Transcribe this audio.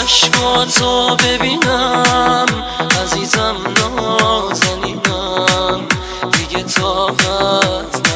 چشماتو ببینم. عزیزم نازنینم. دیگه طاقت